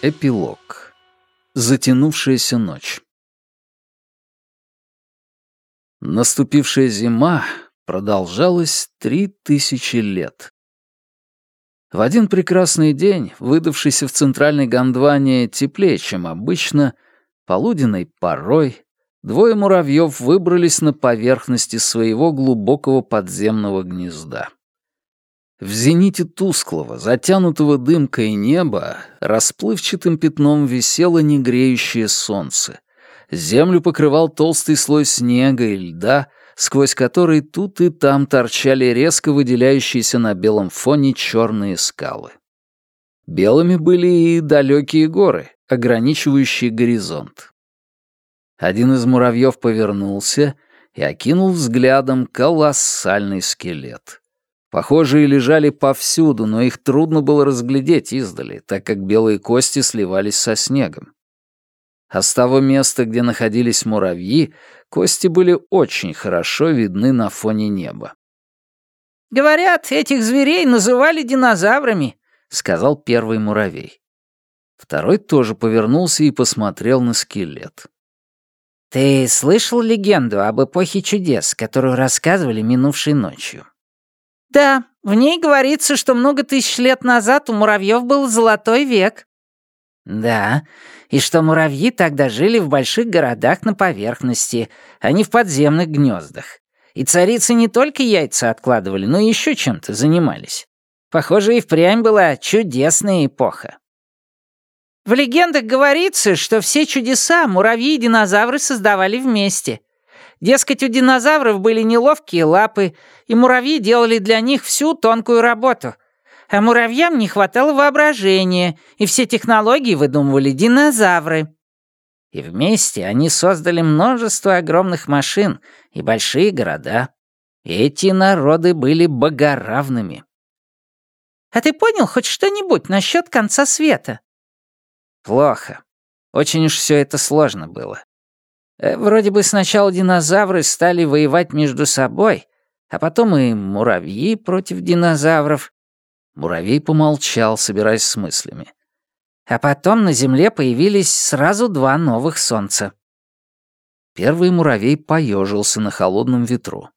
Эпилог. Затянувшаяся ночь. Наступившая зима продолжалась три тысячи лет. В один прекрасный день, выдавшийся в центральной Гондване теплее, чем обычно, полуденной порой, двое муравьев выбрались на поверхности своего глубокого подземного гнезда. В зените тусклого, затянутого дымкой неба расплывчатым пятном висело негреющее солнце. Землю покрывал толстый слой снега и льда, сквозь который тут и там торчали резко выделяющиеся на белом фоне черные скалы. Белыми были и далекие горы, ограничивающие горизонт. Один из муравьев повернулся и окинул взглядом колоссальный скелет. Похожие лежали повсюду, но их трудно было разглядеть издали, так как белые кости сливались со снегом. А с того места, где находились муравьи, кости были очень хорошо видны на фоне неба. «Говорят, этих зверей называли динозаврами», — сказал первый муравей. Второй тоже повернулся и посмотрел на скелет. «Ты слышал легенду об эпохе чудес, которую рассказывали минувшей ночью?» «Да, в ней говорится, что много тысяч лет назад у муравьев был золотой век». «Да, и что муравьи тогда жили в больших городах на поверхности, а не в подземных гнездах. И царицы не только яйца откладывали, но и еще чем-то занимались. Похоже, и впрямь была чудесная эпоха. В легендах говорится, что все чудеса муравьи и динозавры создавали вместе. Дескать, у динозавров были неловкие лапы, и муравьи делали для них всю тонкую работу — а муравьям не хватало воображения, и все технологии выдумывали динозавры. И вместе они создали множество огромных машин и большие города. Эти народы были богоравными. А ты понял хоть что-нибудь насчет конца света? Плохо. Очень уж все это сложно было. Э, вроде бы сначала динозавры стали воевать между собой, а потом и муравьи против динозавров, Муравей помолчал, собираясь с мыслями. А потом на Земле появились сразу два новых солнца. Первый муравей поежился на холодном ветру.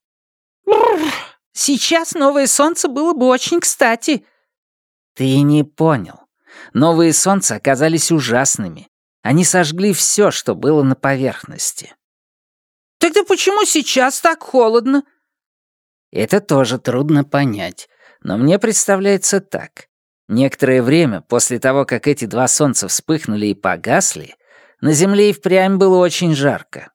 Сейчас новое солнце было бы очень кстати. Ты не понял. Новые солнца оказались ужасными. Они сожгли все, что было на поверхности. Тогда почему сейчас так холодно? Это тоже трудно понять. Но мне представляется так. Некоторое время после того, как эти два солнца вспыхнули и погасли, на Земле и впрямь было очень жарко.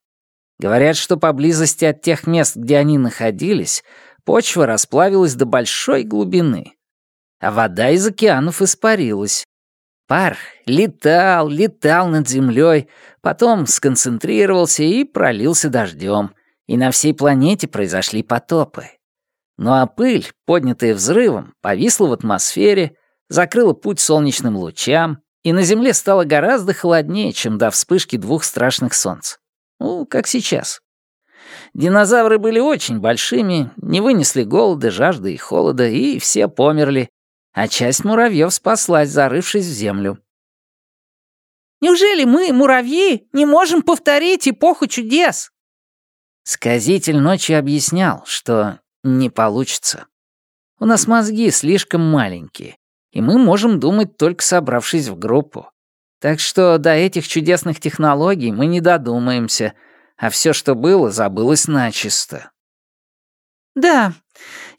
Говорят, что поблизости от тех мест, где они находились, почва расплавилась до большой глубины, а вода из океанов испарилась. Пар летал, летал над землей, потом сконцентрировался и пролился дождем, и на всей планете произошли потопы. Ну а пыль, поднятая взрывом, повисла в атмосфере, закрыла путь солнечным лучам, и на Земле стало гораздо холоднее, чем до вспышки двух страшных солнц. Ну, как сейчас. Динозавры были очень большими, не вынесли голода, жажды и холода, и все померли, а часть муравьев спаслась, зарывшись в землю. «Неужели мы, муравьи, не можем повторить эпоху чудес?» Сказитель ночи объяснял, что не получится. У нас мозги слишком маленькие, и мы можем думать, только собравшись в группу. Так что до этих чудесных технологий мы не додумаемся, а все, что было, забылось начисто. Да,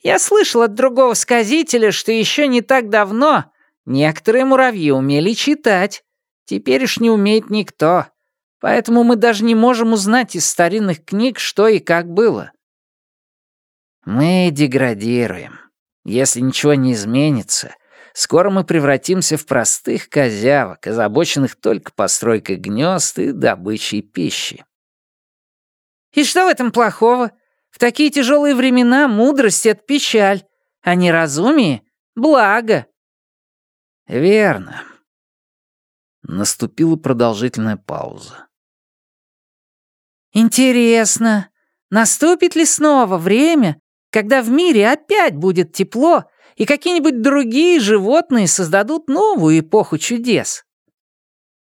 я слышал от другого сказителя, что еще не так давно некоторые муравьи умели читать. Теперь уж не умеет никто. Поэтому мы даже не можем узнать из старинных книг, что и как было. Мы деградируем. Если ничего не изменится, скоро мы превратимся в простых козявок, озабоченных только постройкой гнезд и добычей пищи. И что в этом плохого? В такие тяжелые времена мудрость — это печаль, а неразумие — благо. Верно. Наступила продолжительная пауза. Интересно, наступит ли снова время, когда в мире опять будет тепло, и какие-нибудь другие животные создадут новую эпоху чудес.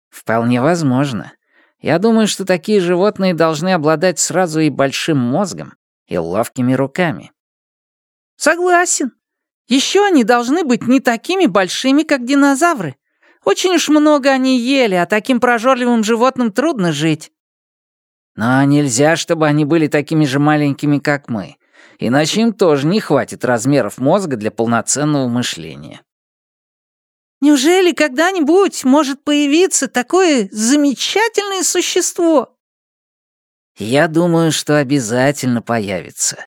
Вполне возможно. Я думаю, что такие животные должны обладать сразу и большим мозгом, и ловкими руками. Согласен. Еще они должны быть не такими большими, как динозавры. Очень уж много они ели, а таким прожорливым животным трудно жить. Но нельзя, чтобы они были такими же маленькими, как мы. Иначе им тоже не хватит размеров мозга для полноценного мышления. Неужели когда-нибудь может появиться такое замечательное существо? Я думаю, что обязательно появится.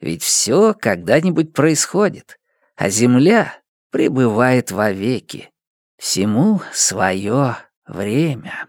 Ведь все когда-нибудь происходит, а Земля пребывает вовеки. Всему свое время.